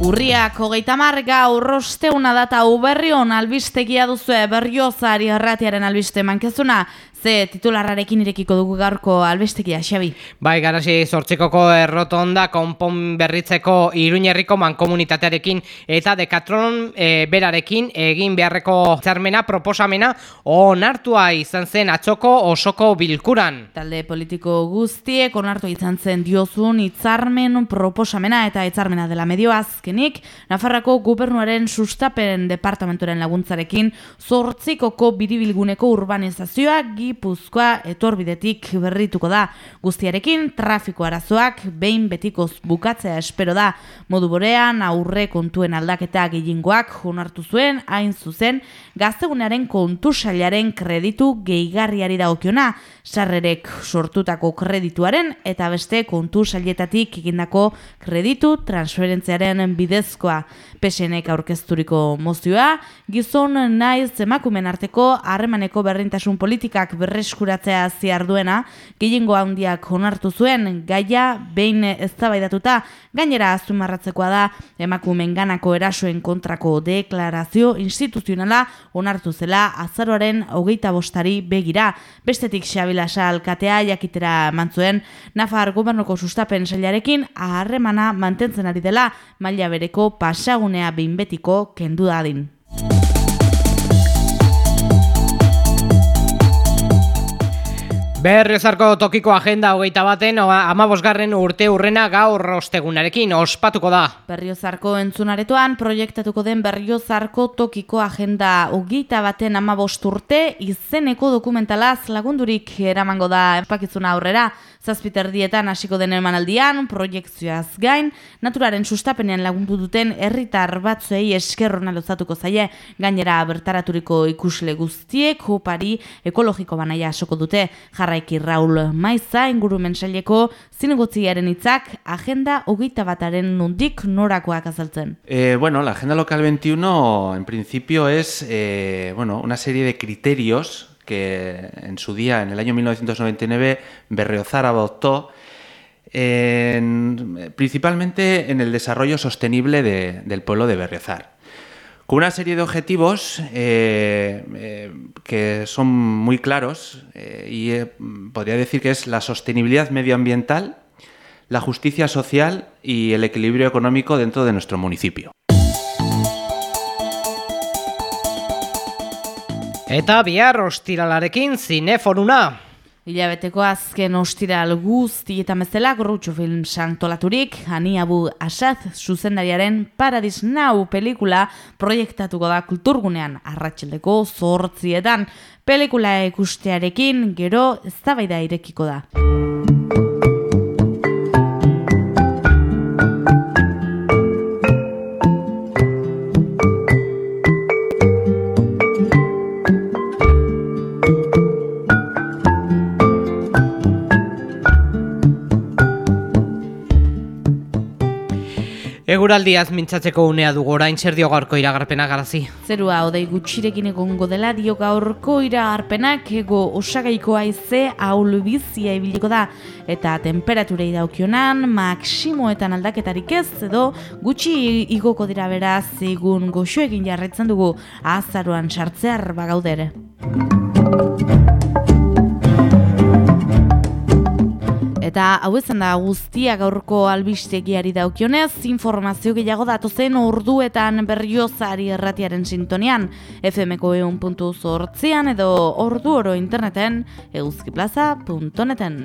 Urriak hogeita mar gaur rosteuna data uberrion albistegia duzue berriozari erratiaren albiste mankezuna. Ze titularrarekin irekiko dugu gaurko albestekia, Xabi? Bai, garasi sortzikoko errotonda konpon berritzeko iruñerriko mankomunitatearekin eta dekatron e, berarekin egin beharreko txarmena proposamena onartua izan zen atxoko osoko bilkuran. Talde politiko guztiek onartu izan zen diozun itzarmen proposamena eta itzarmena dela medio azkenik, Nafarrako gubernuaren sustapen departamentuaren laguntzarekin sortzikoko biribilguneko urbanizazioa Gipuzkoa etorbidetik berrituko da. Guztiarekin trafiko arazoak behin betikoz bukatzea espero da. Modu borean aurre kontuen aldaketa gehiengoak honartu zuen hain zuzen gaztegunearen kontu sailaren kreditu gehigarriari dagokiona sarrerek sortutako kredituaren eta beste kontu sailetatik egindako kreditu transferentziaren bidezkoa. Pesenek aurkezturiko mozioa, gizon naiz emakumen arteko harremaneko berrintasun politikak berreskuratzea ziar duena, gehiengo handiak onartu zuen, gaia behin eztabaidatuta gainera azumarratzekoa da emakumen ganako erasoen kontrako deklarazio instituzionala onartu zela azaroaren hogeita bostari begira. Bestetik xabilasa alkatea jakitera mantzuen, Nafar gobernoko sustapen sailarekin harremana mantentzen ari dela maila bereko pasagunea behin betiko kendu dadin. Berriozarko tokiko agenda hogeita baten amabosgarren urte urrena gaur ostegunarekin ospatuko da. Berriozarko entzunaretoan proiektatuko den Berriozarko tokiko agenda hogeita baten amabost urte izeneko dokumentalaz lagundurik eramango da empakizuna aurrera. Zazpiterdietan hasiko den emanaldian, proiektzioaz gain, naturaren sustapenean lagundu duten herritar batzuei eskerrona lozatuko zaie, gainera bertaraturiko ikusle guztiek, hopari ekologiko banaia asoko dute, jarraiki Raul Maiza ingurumen saileko zinegotziaren hitzak agenda hogeita bataren nundik norakoak azaltzen. Eh, bueno, la agenda local 21 en principio es eh, bueno, una serie de criterios que en su día, en el año 1999, Berriozar adoptó en, principalmente en el desarrollo sostenible de, del pueblo de Berriozar. Con una serie de objetivos eh, eh, que son muy claros eh, y podría decir que es la sostenibilidad medioambiental, la justicia social y el equilibrio económico dentro de nuestro municipio. Eta bihar ostiralarekin zineforuna. Ilabeteko azken ostiral guzti eta mezela gorrutxo film santolaturik, Hani Abu Asad zuzendariaren Paradis Now pelikula proiektatuko da kulturgunean arratxeldeko zortzietan. Pelikula ikustearekin gero eztabaida irekiko da. Eguraldiaz mintzatzeko unea dugu orain zer dio gaurko iragarpena garazi. Zerua odei gutxirekin egongo dela dio gaurko iragarpenak ego osagaiko haize ahul bizia ibiliko da eta temperaturei daukionan maksimoetan aldaketarik ez edo gutxi igoko dira beraz egun goxo egin jarretzen dugu azaroan sartzear bagaudere. Eta hau ezen da guztia gaurko albistegiari daukionez, informazio gehiago datozen orduetan berriozari erratiaren sintonian, fmko eun puntu zortzian edo ordu oro interneten euskiplaza.neten.